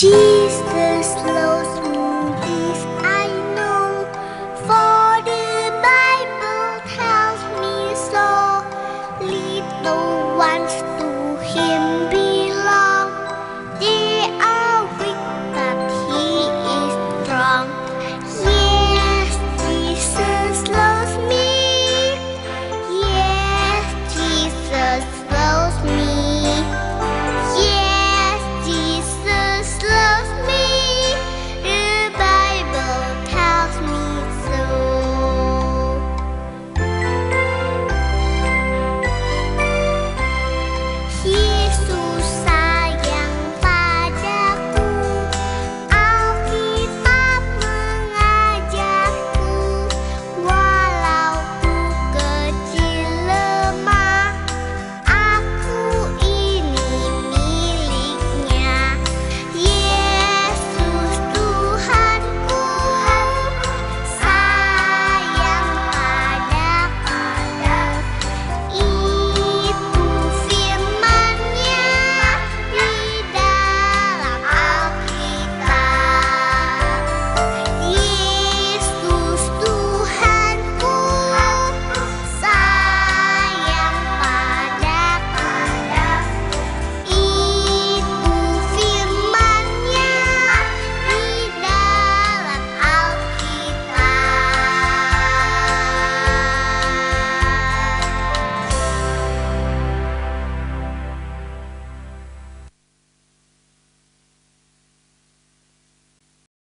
Jesus